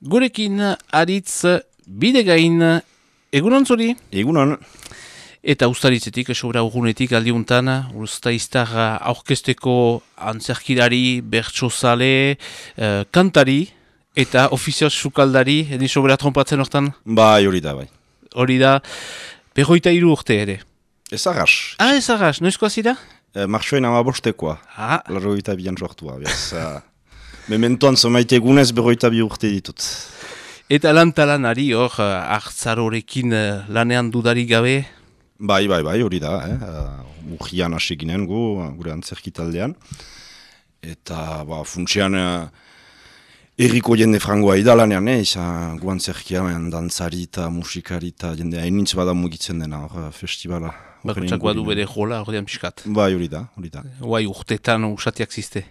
Gurekin aritz bidegain egunon zuri? Egunon. Eta ustaritzetik, sobra urgunetik aldiuntan, ustaiztar aurkesteko antzerkilari, bertsozale, uh, kantari eta ofizioz sukaldari, edin sobera trompatzen hortan? Bai, hori da, bai. Hori da, perroita iru urte ere. Ez agas. Ah, ez agas, noizkoa zira? E, Marxoen ama bostekoa. Ah. Larroita bian sortua, bez. Mementoan zomaite egunez berroita bi urte ditut. Eta lan talanari hor, hartzarorekin lanean dudari gabe? Bai, bai, bai, hori da, eh? Uh, urgian hasi ginen gu, gure antzerki taldean. Eta, ba, funtsian, erriko jende frangoa idalanean, eh? Isa, gu antzerkian, dantzari eta musikari eta jende hainitz bada mugitzen dena, hor, festivala. Bakotsak badu bere jola, hori piskat. Bai, hori da, hori da. Bai, urtetan usatiak ziste.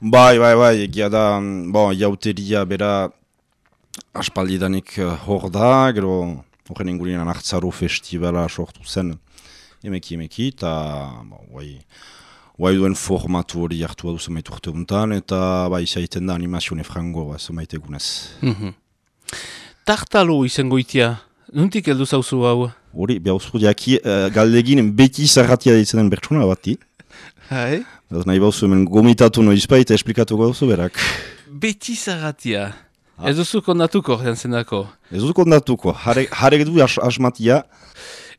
Bai, bai, bai, egia da, bon, jauteria bera aspaldidanik hor da, gero horren ingurinen hartzaro festivala sortu zen emeki emeki, eta bai, bai duen formatu hori hartu badu zemait urte untan, eta bai zaiten da animazione frango ba, zemait egunez. Mm -hmm. Tartalo izango itia, nuntik heldu zauzu hau? Hori, behar uzko diaki, uh, galdegin beti zarratia ditzen den bertsuna bati. Hai? Nahi bauzu hemen gomitatu noizpa eta esplikatu gauzu berak. Beti zarratia. Ah. Ez duzu kondatuko, jantzendako? Ez duzu kondatuko, jarek du as, asmatia.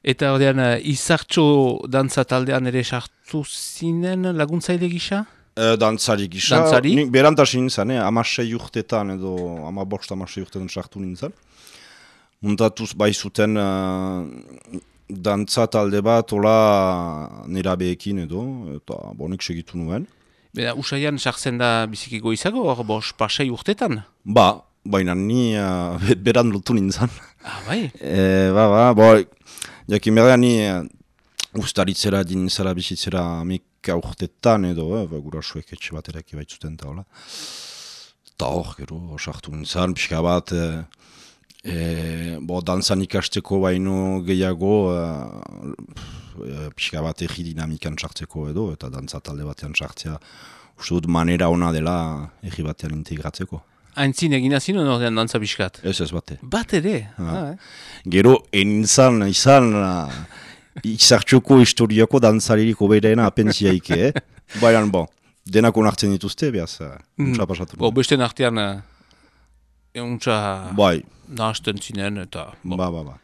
Eta ordean, uh, izartxo dantza taldean ere sartu zinen laguntzaile gisa? E, dantzari gisa. Dantzari? Ni, berantasin nintzen, eh? amasei urtetan edo amabost amasei urtetan sartu nintzen. Muntatuz bai zuten uh, dantza talde bat, hola nirabeekin edo, eta bonik segitu nuen. Bera, usaian sartzen da biziki goizago, hor bos pasei urtetan? Ba, baina ni uh, beran lotu nintzen. Ah, bai? E, ba, ba, bo, jakin berda ni uh, ustaritzera, dintzera, bizitzera amika urtetan edo, eh, ba, gura suek etxe bat eraki baitzuten eta hola. Eta hor, gero, sartu nintzen, pixka bat, e, e, bo, dantzan ikasteko baino gehiago, e, pixka bat egi dinamikan sartzeko edo, eta dantza talde batean sartzea, uste dut manera ona dela egi batean integratzeko. Aintzin egin azin hori ordean dantza biskat? Ez ez bate. Bat ere? Ah, eh. Gero, enintzan, izan, izartxoko historiako dantzaririk obedeena apentsiaik, eh? Baina, bon, denako nartzen dituzte, behaz, mm. untsa pasatu. Bo, beste nartean, uh, untsa bai. Nahazten zinen, eta... Bo. Ba, ba, ba.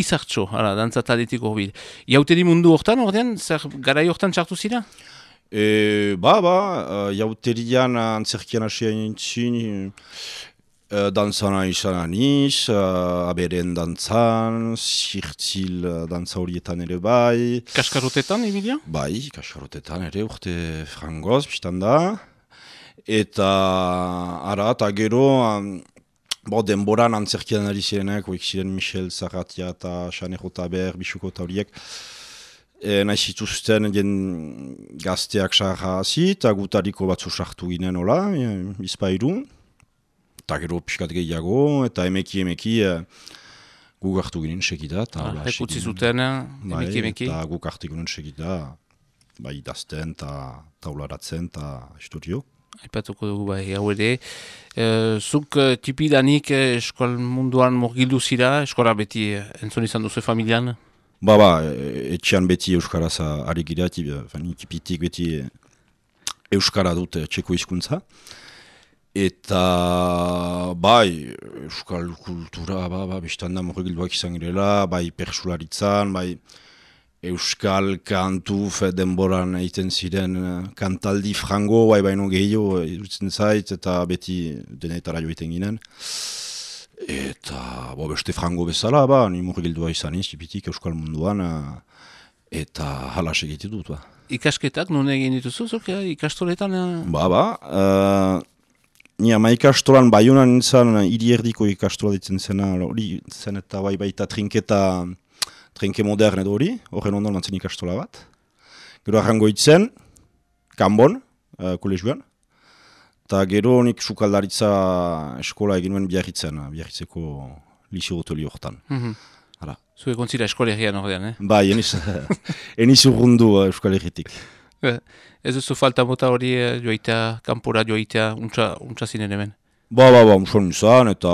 Izartxo, hala, dantza taletik horbil. Iauteri mundu hortan, ordean, zer garai hortan txartu zira? E, ba, ba, uh, jauterian antzerkian hasia nintzin, uh, dantzana izan aniz, uh, aberen dantzan, zirtzil uh, dantza horietan ere bai. Kaskarotetan, Emilia? Bai, kaskarotetan ere urte frangoz, biztan da. Eta, ara, eta gero, um, bo, denboran antzerkian ari zirenek, oik ziren Michel Zaratia eta Xane Jotaber, Bixuko eta horiek, e, nahi zituzten den gazteak sarra hazi, eta gutariko batzu sartu ginen hola, e, izpairu. Eta gero pixkat gehiago, eta emeki emeki e, guk hartu ginen segida. Ah, Ekutzi zuten, bai, emeki emeki. Eta guk hartu ginen segida, bai idazten eta taularatzen eta historio. Aipatuko dugu bai, hau ere. E, zuk tipidanik eskol munduan morgildu zira, eskola beti entzun izan duzu familian? Ba, ba, etxean beti Euskaraz ari gira, tipitik beti Euskara dute txeko hizkuntza. Eta, bai, Euskal kultura, ba, ba, biztan da morgilduak izan girela, bai, persularitzan, bai, Euskal kantu denboran egiten ziren kantaldi frango, bai, baino gehiago, irutzen zait, eta beti denetara joiten ginen. Eta, bo, beste frango bezala, ba, ni murgildua izan iz, tipitik euskal munduan, eta halas egitea dut, ba. Ikasketak, non egin dituzu, zuk, ikastoletan? Ba, ba, uh, ni ama ikastolan baionan nintzen, hiri erdiko ikastola ditzen zena, hori zen eta bai baita trinketa, trinke modern edo hori, horren ondan mantzen ikastola bat. Gero arrango itzen, kanbon, uh, kolegioan, Eta gero nik sukaldaritza eskola egin nuen biarritzen, biarritzeko lixo hoteli horretan. Mm -hmm. Zu egon zira eskolegian horrean, eh? Bai, eniz, eniz urrundu uh, eskolegitik. Ez duzu falta mota hori joitea, kanpora joitea, untsa, untsa zinen hemen? Ba, ba, ba, musuan nuzan, eta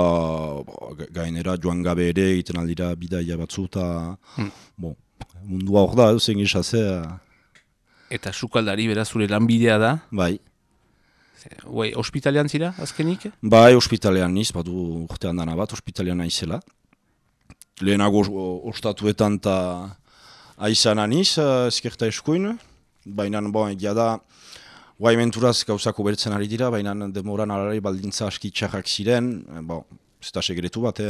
ba, gainera joan gabe ere egiten aldira bidaia batzu, eta hmm. bo, mundua hor da, zen gizazea. Eta sukaldari beraz zure lanbidea da? Bai. Bai, ospitalean zira, azkenik? Bai, ospitalean niz, badu urtean dana bat, ospitalean naizela. Lehenago ostatuetan eta aizan aniz, ezkerta eskuin. Baina, bon, egia da, guai menturaz gauzako bertzen ari dira, baina demoran alari baldintza aski txarrak ziren, bon, ez da segretu bat,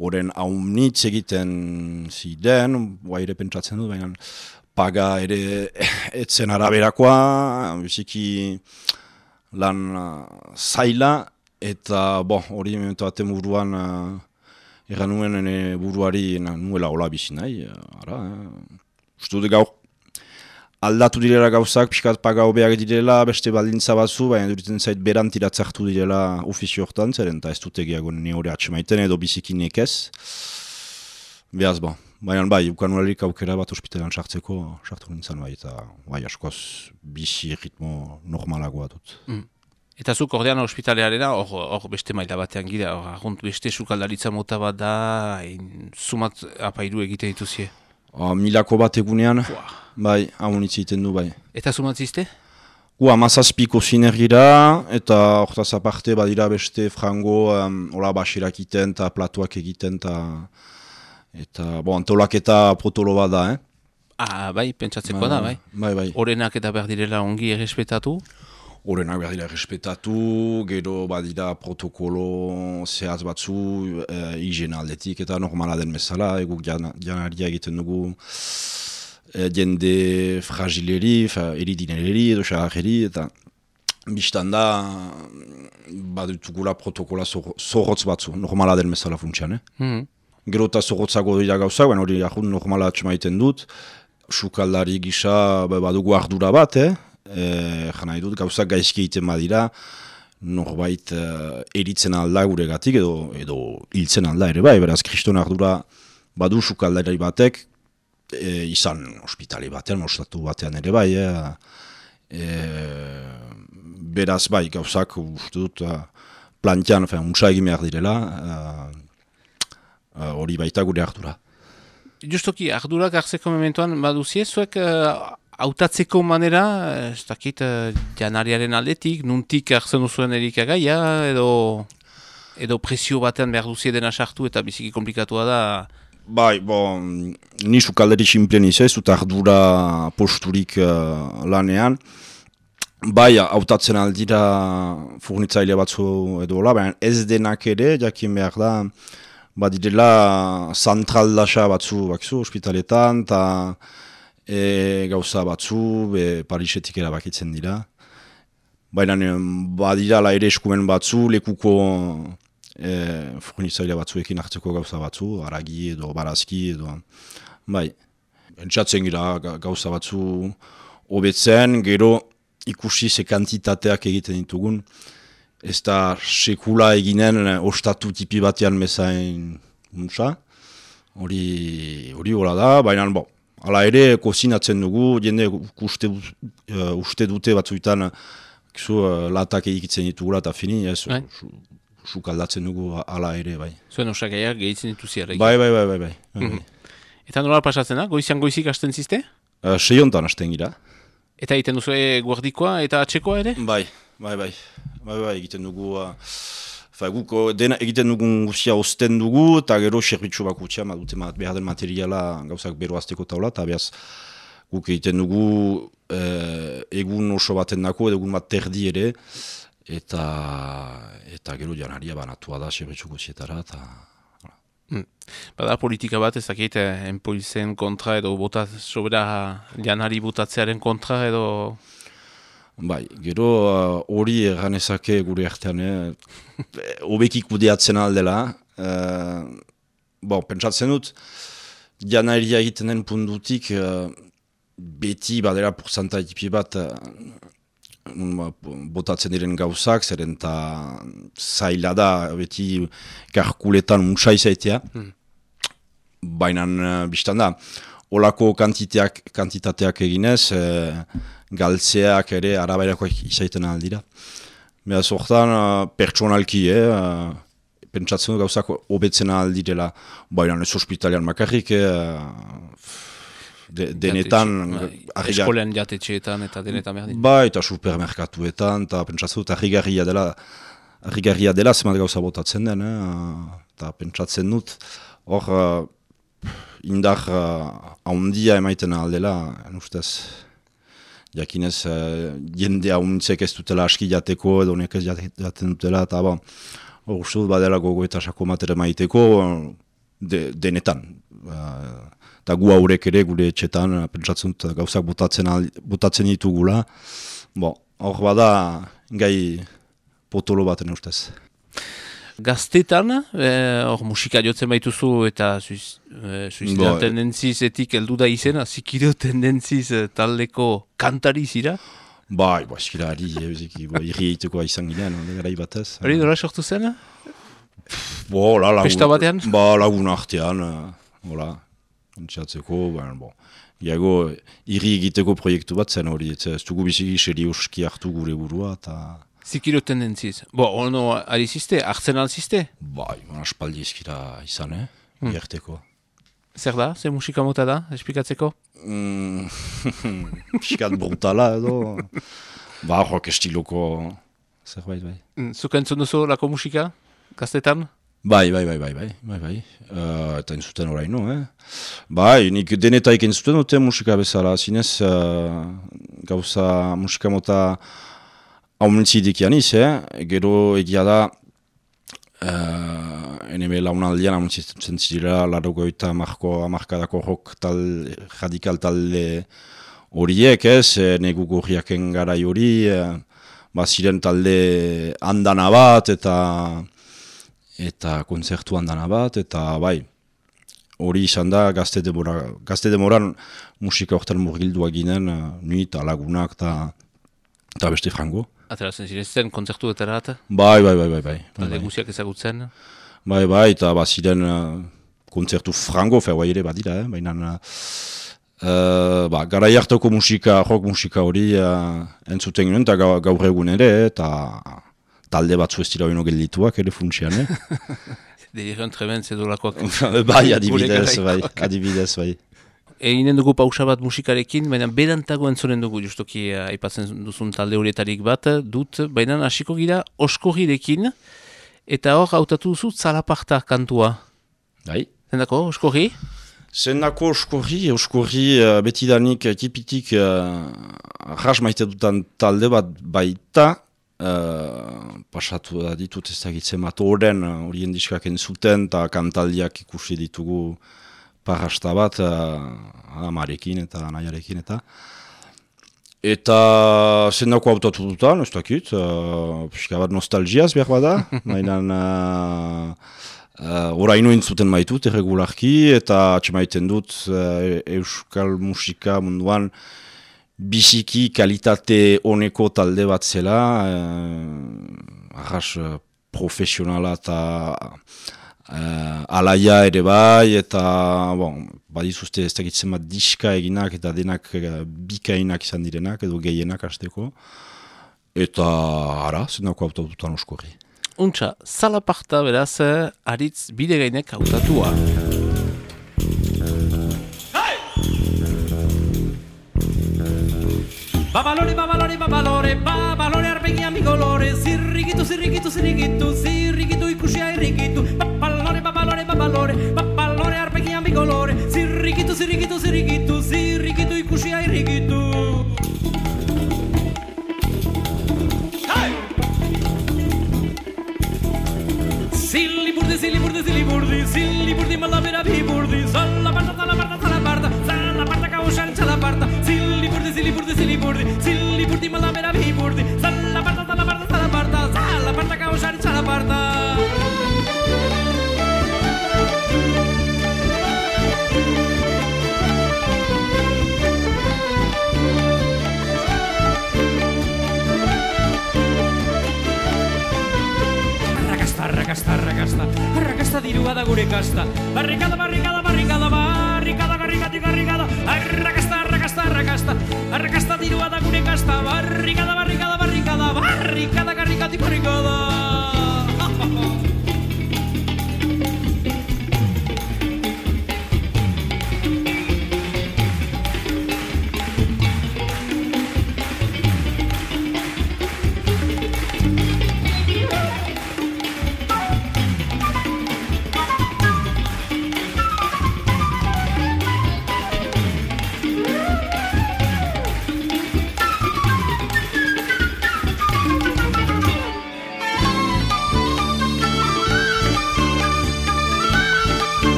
horren eh, haunitz egiten ziren, guai ere pentsatzen dut, baina paga ere etzen araberakoa, biziki lan uh, zaila, eta bo, hori momentu baten buruan egan nuen buruari nuela hola bizi nahi. Ara, uh, Uste dut gaur aldatu direla gauzak, pixkat paga hobeak direla, beste baldintza batzu, baina duritzen zait berantiratzartu direla ofizio hortan, zeren eta ez dut egiago nire hori atxemaiten edo bizikinek ez. Beaz, bo. Baina bai, ukan aukera bat ospitalan sartzeko, sartu nintzen bai, eta bai, askoaz bizi ritmo normalagoa dut. Mm. Eta zuk ordean ospitalearena, hor beste maila batean gira, hor beste sukaldaritza mota bat da, sumat apairu egite dituzie? O, milako bat egunean, bai, haun egiten du bai. Eta sumatzizte? Gu, amazazpiko zinergira, eta hortaz aparte badira beste frango, um, hola basirak egiten, eta platuak egiten, eta... Eta, bo, antolak eta protolo bat da, eh? Ah, bai, pentsatzeko da, bai. Bai, bai. Horenak eta behar direla ongi errespetatu? Horenak behar direla errespetatu, gero badira protokolo zehaz batzu, e, higiene aldetik eta normala den bezala, eguk janaria egiten dugu e, jende fragileri, eridineleri edo xarreri, eta biztan da badutugula protokola zorrotz batzu, normala den bezala funtsian, eh? Mm gero eta zorrotzago dira baina hori ahun normala atxemaiten dut, sukaldari gisa ba, badugu ardura bat, eh? E, jana dut gauzak gaizki egiten badira, norbait uh, eritzen alda gure gatik, edo, edo hiltzen alda ere bai, beraz kriston ardura badu sukaldari batek, e, izan ospitali batean, ostatu batean ere bai, eh? e, beraz bai, gauzak uste dut, plantian, untsa egin behar direla, Eh, hori baita gure ardura. Justoki, ardurak hartzeko mementoan baduzie, zuek uh, autatzeko manera, eh, ez dakit, uh, janariaren aldetik, nuntik hartzen duzuen erikagaia, edo, edo presio batean behar duzie dena sartu eta biziki komplikatua da. Bai, bon, nisu kalderi simplen izaz, eta ardura posturik uh, lanean. Bai, hautatzen aldira furnitzaile batzu edo, baina ez denak ere, jakin behar da, badirela zantral batzu bakzu ospitaletan, eta e, gauza batzu be, Parisetik erabakitzen dira. Baina badirala ere eskumen batzu, lekuko e, furnizaila batzuekin hartzeko gauza batzu, aragi edo barazki edo. Bai, entzatzen gira gauza batzu hobetzen, gero ikusi ze kantitateak egiten ditugun ez da sekula eginen eh, ostatu tipi batean mezain muntza. Hori hori hola da, baina bo, ala ere kozinatzen dugu, jende uste, uh, uste dute batzuetan kizu, uh, latak egitzen ditugula eta fini, ez, bai. sukaldatzen dugu ala ere, bai. Zuen osakaiak gehitzen ditu ziarek. Bai, bai, bai, bai, bai. Mm -hmm. Eta nola pasatzen da? Goizian goizik hasten ziste? Uh, Seiontan hasten gira. Eta egiten duzu guardikoa eta atxekoa ere? Bai, bai, bai. Bai, bai, egiten dugu, uh, fa, guk, dena egiten dugu guzia osten dugu, eta gero serbitxu bako txea, dute behar den materiala gauzak bero azteko taula, eta behaz guk egiten dugu eh, egun oso baten dako, egun bat terdi ere, eta, eta gero janaria banatua da serbitxu guztietara, eta... Hmm. Bada politika bat ezakit eh, enpolizen kontra edo botat, sobera janari botatzearen kontra edo Bai, gero uh, hori uh, erganezake gure artean, eh? obekik kudeatzen aldela. Uh, bon, pentsatzen dut, janaria egiten den pundutik, uh, beti badera porzanta ekipi bat uh, botatzen diren gauzak, zeren eta zaila da, beti karkuletan untsa izaitea. Hmm. Baina, uh, biztan da, olako kantiteak, kantitateak eginez, uh, galtzeak ere arabairakoak izaiten aldira. Beaz, hortan, uh, pertsonalki, eh, uh, pentsatzen dut gauzak hobetzen aldirela, baina ez hospitalian makarrik, eh, de, denetan... Bai, eskolean jatetxeetan eta denetan berdin. Bai, eta supermerkatuetan, eta pentsatzen dut, arrigarria dela, arrigarria dela zemat gauza botatzen den, eh, eta pentsatzen dut, hor, uh, indar uh, ahondia emaiten aldela, ustez, jakinez, uh, jende ahontzek ez dutela aski jateko, edo nek ez jaten dutela, eta ba, uste dut badela gogo eta sako matera maiteko, de, denetan. Uh, eta gu haurek ere gure etxetan, pentsatzen dut gauzak botatzen, botatzen ditugula. Bo, hor bada gai potolo baten ustez. Gaztetan, eh, hor musika jotzen baituzu eta suizidan e, tendentziz etik eldu da izena, zikiro tendentziz eh, taldeko kantari zira? Bai, bai, eskira, ari, irri egiteko izan ginean, gara batez. Hori, dora sortu zen? Bo, la, lagun, Pesta batean? Ba, lagun artean, hola, Entzatzeko, baina, bon. Iago, irri egiteko proiektu bat zen hori, ez dugu biziki seri hartu gure burua, eta... Zikiro tendentziz. Bo, ono, ari ziste, hartzen alziste? Bai, baina espaldi ezkira izan, eh? Hmm. Ierteko. Zer da? Zer musika mota da? Esplikatzeko? Mm, Piskat brutala edo. ba, rock estiloko zerbait, bai. Mm, Zuka entzun duzu lako musika? Gaztetan? Bai, bai, bai, bai, bai, bai, bai. Uh, eta entzuten oraino, eh? Bai, nik denetaik entzuten dute musika bezala, zinez, uh, gauza musika mota haumentzi dikian iz, eh? Gero egia da, uh, eneme launaldian haumentzi zentzira, laro goita marko, amarkadako rock tal, radikal talde horiek, ez? Negu gorriaken gara hori, uh, baziren talde andana bat, eta eta konzertu handana bat, eta bai, hori izan da gazte, demora, gazte demoran musika horretan murgildua ginen, uh, nui eta lagunak eta beste frango. Ateratzen ziren konzertu eta errat? Bai, bai, bai, bai. bai. Talde bai, guziak ezagutzen? Bai, bai, eta ba, ziren uh, konzertu frango, fer bai ere badira, eh? baina uh, ba, gara jartoko musika, rock musika hori uh, entzuten ginen, eta gaur egun ere, eta talde batzu ez dira oino geldituak ere funtsian, eh? Dirigen treben zedolakoak. bai, adibidez, bai, adibidez, bai. Eginen dugu pausa bat musikarekin, baina berantago entzonen dugu justoki eh, aipatzen duzun talde horietarik bat, dut, baina hasiko gira oskorrirekin, eta hor hautatu duzu zalaparta kantua. Bai. Zendako, oskorri? Zendako oskorri, oskorri uh, betidanik, tipitik, uh, ras maite dutan talde bat baita, Uh, pasatu da ditut ez dakitzen bat horren horien uh, diskak entzuten eta kantaldiak ikusi ditugu parrasta bat uh, amarekin eta nahiarekin eta. Eta zendako autatu dutan, ez dakit uh, pixka bat nostalgiaz behar bada mainan uh, uh, oraino entzuten maitut erregularki eta atxemaiten dut uh, euskal musika munduan biziki kalitate honeko talde bat zela, eh, arras eh, profesionala eta eh, alaia ere bai, eta bon, badizuzte ez dakitzen bat diska eginak eta denak eh, bikainak izan direnak edo gehienak hasteko. Eta ara, zenako hautatutan oskorri. Untxa, salaparta beraz, eh, aritz bide gainek hautatua. Babalore, babalore, babalore, babalore arpegia mi colore Zirrikitu, zirrikitu, zirrikitu, zirrikitu ikusia irrikitu tricolore, sirrichito, sirrichito, sirrichito, sirrichito, i cusci ai richitu. Silli burdi, silli burdi, silli burdi, silli burdi, ma la vera vi burdi, salla parta, salla parta, salla parta, salla parta, causcian, salla parta, silli burdi, silli burdi, silli burdi, silli burdi, ma la vera vi burdi, salla parta, salla parta, salla parta, salla parta, causcian, salla parta. Arrakasta, arrakasta, arrakasta dirua da gure kasta. Barrikada, barrikada, barrikada, barrikada, garrikati, garrikada, arrakasta, arrakasta, arrakasta, arrakasta dirua da gure kasta. Barrikada, barrikada, barrikada, barrikada, garrikati, Zergatik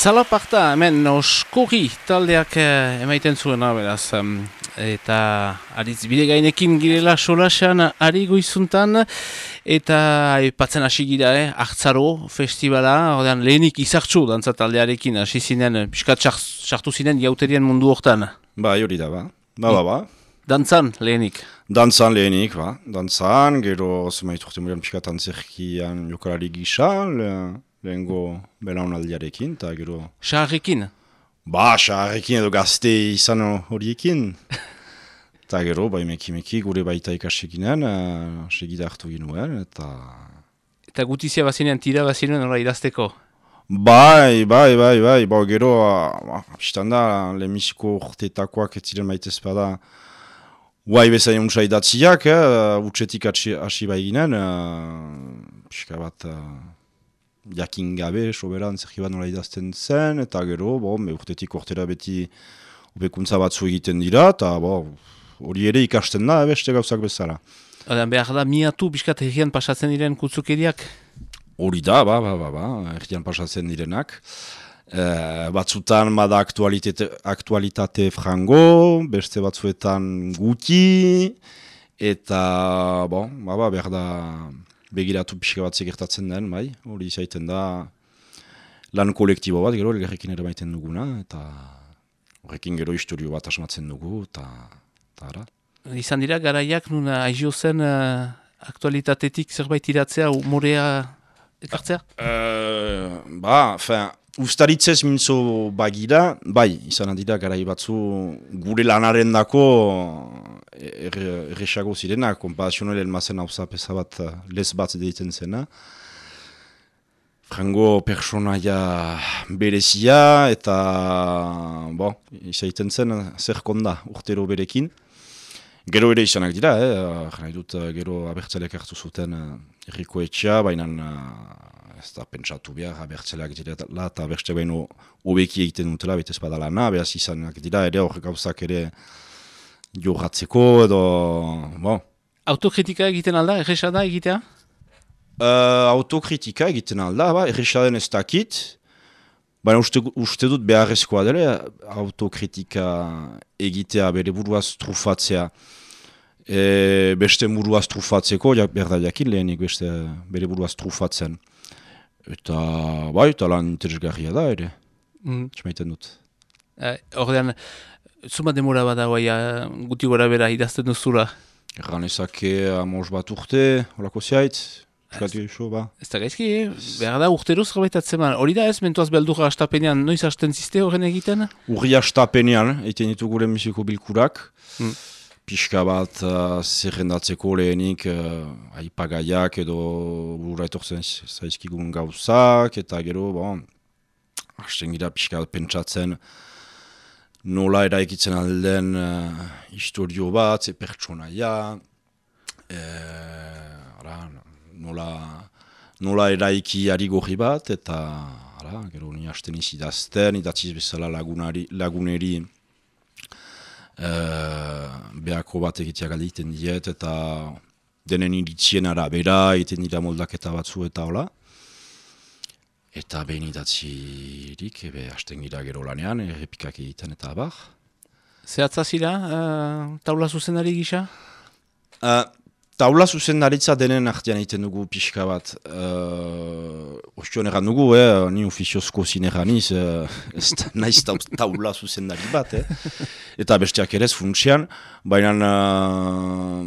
Zalaparta, hemen oskorri taldeak eh, emaiten zuena, beraz. em, eta aritz bide gainekin girela solasean ari goizuntan, eta aipatzen hasi gira, eh, hartzaro festivala, ordean lehenik izartxu dantza taldearekin hasi zinen, pixkat sar- sartu zinen jauterien mundu hortan. Ba, hori da, ba. Ba, ba, ba. Dantzan lehenik. Dantzan lehenik, ba. Dantzan, gero zemait urte murean pixka tantzerkian jokalari gisa, lehengo belaunaldiarekin, eta gero... Saharrekin. Ba, xaharrekin edo gazte izan horiekin. Eta gero, ba, emeki emeki gure baita ikasekinen, uh, segida hartu ginuen, eta... Eta gutizia bazinen, tira bazinen, nola idazteko. Bai, bai, bai, bai, ba, gero, uh, bistan da, lehenbiziko urtetakoak ez ziren maite espada, guai bezain untsa idatziak, eh, utxetik hasi bai ginen, uh, pixka bat, uh, jakin gabe, soberan, zerki bat nola idazten zen, eta gero, bo, me urtetik urtera beti ubekuntza batzu egiten dira, eta bo, hori ere ikasten da, beste gauzak bezala. Ordean behar da miatu pixkat herrian pasatzen diren kutzukeriak. Hori da, ba, ba, ba, ba, erdian pasatzen direnak. E, batzutan bada aktualitate, aktualitate frango, beste batzuetan guti, eta, bon, ba, ba, behar da begiratu pixka bat gertatzen den, bai, hori izaiten da lan kolektibo bat, gero elgarrekin ere maiten duguna, eta horrekin gero historio bat asmatzen dugu, eta, eta ara. Izan dira garaiak nun aizio zen uh, aktualitatetik zerbait iratzea, umorea ekartzea? Uh, ba, fin, ustaritzez mintzo bagira, bai, izan dira garai batzu gure lanaren dako erresago zirena, kompazionel elmazen hau zapesa bat eh, lez bat deitzen zena. Frango personaia berezia eta, bo, izaiten zen zerkonda urtero berekin. Gero ere izanak dira, eh? Jena dut, gero abertzaleak hartu zuten erriko etxea, baina ez da pentsatu behar abertzaleak direla eta abertzea baino hobeki egiten dutela, bete ez badala behaz izanak dira, ere hor gauzak ere jorratzeko edo, bo. Autokritika egiten alda, erresa da egitea? Uh, autokritika egiten alda, ba, erresa den ez dakit, baina uste, uste dut beharrezkoa dela autokritika egitea bere buruaz trufatzea. E, beste buruaz trufatzeko, ja, behar da jakin lehenik beste bere buruaz trufatzen. Eta, bai, eta lan interesgarria da ere, Mm. txamaiten dut. Ordean, zuma demora bada guai, uh, guti gora bera idazten duzula. Erran ezake amos bat urte, holako ziait, eskatu iso, ba. Ez da gaizki, eh? behar da urtero zerbait atzeman. Hori da ez, mentuaz beldurra astapenean, noiz hasten ziste horren egiten? Urri astapenean, eiten ditu gure musiko bilkurak. Mm. pixka bat uh, zerrendatzeko lehenik uh, aipagaiak edo burra etortzen zaizkigun gauzak, eta gero, bon, hasten gira pixka bat pentsatzen nola eraikitzen alden uh, historio bat, ze pertsonaia, e, ara, nola, nola eraiki ari gorri bat, eta ara, gero ni hasten izidazten, idatziz bezala lagunari, laguneri, Uh, behako bat egitea galditen diet eta denen iritzien arabera egiten dira moldaketa batzu eta hola. Eta behin idatzirik, ebe, hasten gira gero lanean, errepikak egiten eta abar. Zehatza zira, uh, taula zuzendari gisa? Uh, taula zuzendaritza denen artean egiten dugu pixka bat. Uh, Ostion eran dugu, eh, ni ofiziozko zineran iz, uh, ez da naiz taula zuzendari bat, eh. Eta besteak ere ez funtsian, baina uh,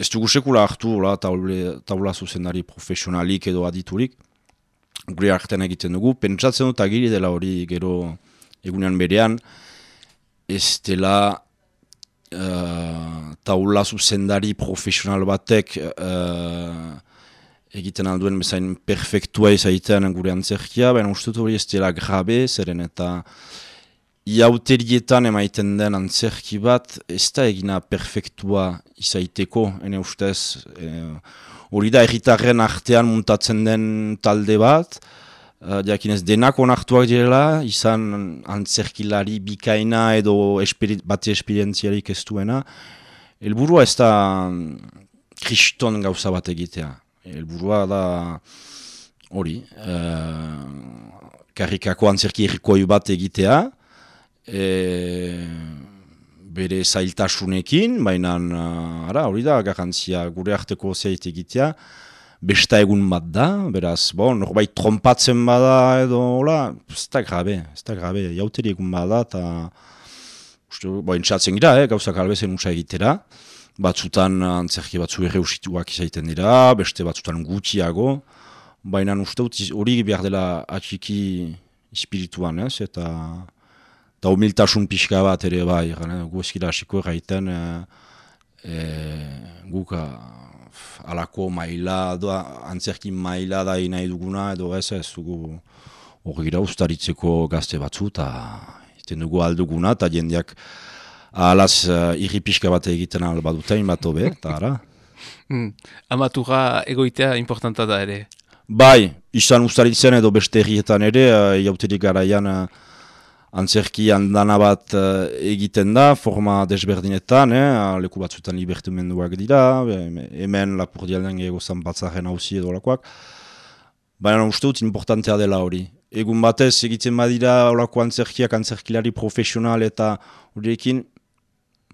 ez dugu sekula hartu la, taule, taula zuzendari profesionalik edo aditurik. Gure artean egiten dugu, pentsatzen dut agiri dela hori gero egunean berean, ez dela uh, taula zuzendari profesional batek uh, egiten alduen bezain perfektua izaiten gure antzerkia, baina uste hori ez dela grabe, zeren eta iauterietan emaiten den antzerki bat, ez da egina perfektua izaiteko, ene ustez, hori da erritarren artean muntatzen den talde bat, Uh, diakinez, denak onartuak direla, izan antzerkilari bikaina edo esperi, bate esperientziarik ez duena. Elburua ez da kriston gauza bat egitea. Elburua da hori, uh, karrikako antzerki errikoi bat egitea, e, bere zailtasunekin, baina uh, hori da garantzia gure arteko zeit egitea, besta egun bat da, beraz, bon, norbait trompatzen bada edo, hola, ez da grabe, ez da grabe, jauteri egun bada, eta, uste, bo, entzatzen gira, eh, gauzak albezen usa egitera, batzutan antzerki batzu ere usituak izaiten dira, beste batzutan gutiago, baina uste hori behar dela atxiki espirituan, ez, eta, eta humiltasun pixka bat ere bai, gu eskila hasiko erraiten, e, e, guk, alako maila, doa, antzerkin maila da nahi duguna, edo ez ez dugu hori gira ustaritzeko gazte batzu, eta iten dugu alduguna, eta jendeak alaz uh, irripiska bat egiten albadutain bat obe, eta ara. Mm. Amatura egoitea importanta da ere? Bai, izan ustaritzen edo beste herrietan ere, uh, jauterik garaian uh, antzerki handana bat uh, egiten da, forma desberdinetan, eh, leku batzutan libertumenduak dira, hemen lapurdialen ego zanbatzaren hauzi edo lakoak. Baina uste dut importantea dela hori. Egun batez egiten badira olako antzerkiak, antzerkilari profesional eta horiekin,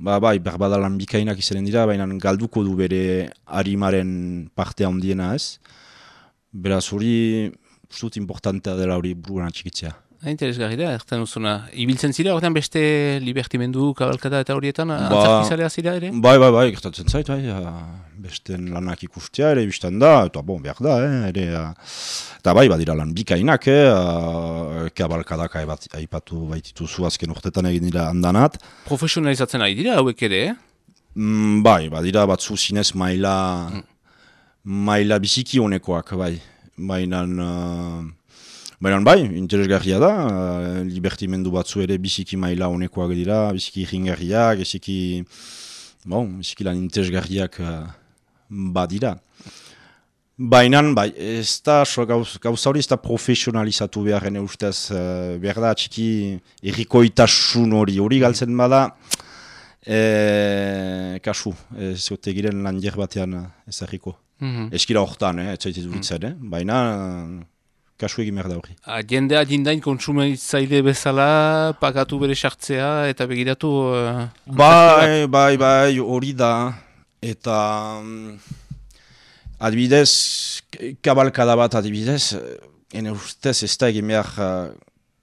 ba, bai, berbadalan bikainak izanen dira, baina galduko du bere harimaren partea handiena ez. Beraz hori, uste dut importantea dela hori buruan atxikitzea. Interesgarri da, erten uzuna. Ibiltzen zira, ordean beste libertimendu, kabalkada eta horietan, ba, antzarkizalea zira ere? Bai, bai, bai, gertatzen zait, bai, beste lanak ikustia ere biztan da, eta bon, behar da, eh, ere, eta bai, badira lan bikainak, eh, kabalkadak aipatu baititu zu azken urtetan egin dira handanat. Profesionalizatzen ari dira, hauek ere, eh? Mm, bai, badira batzu zinez maila, mm. maila biziki honekoak, bai, bainan... Uh, Baina bai, interesgarria da, uh, libertimendu batzu ere biziki maila honekoak dira, biziki jingarriak, biziki, bon, biziki lan interesgarriak uh, badira. Baina bai, ez da, gauza hori ez da profesionalizatu beharren ustez, uh, behar da, txiki errikoitasun hori, hori galtzen bada, e, kasu, ez zote giren lan batean ez erriko. Mm -hmm. Eskira horretan, eh, ez zaitez duritzen, eh? baina kasu egin behar da hori. Jendea jindain kontsumitzaile bezala, pagatu bere sartzea eta begiratu... Uh, bai, bai, bai, hori da. Eta um, adibidez, kabalkada bat adibidez, ene ustez ez da egin behar uh,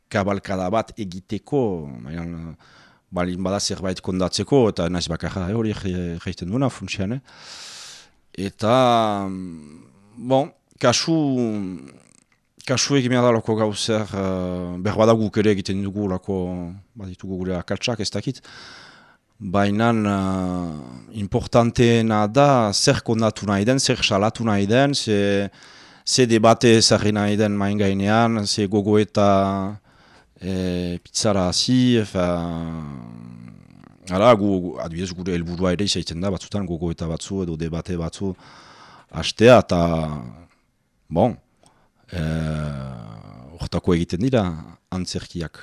kabalkada bat egiteko, baina, balin bada zerbait kondatzeko, eta nahiz bakarra hori egiten duena funtsian. Eta, bon, kasu kasuek egin da lako gauzer, uh, berbada guk ere egiten dugu lako, bat ditugu gure akatsak ez dakit. Baina uh, importanteena da zer kondatu nahi den, zer salatu nahi den, ze, ze debate ezarri nahi den main gainean, ze gogo eta e, pizzara hasi, efa... Hala, gu, adibidez gure helburua ere izaiten da, batzutan gogo eta batzu edo debate batzu hastea, eta, bon, e, hortako egiten dira antzerkiak.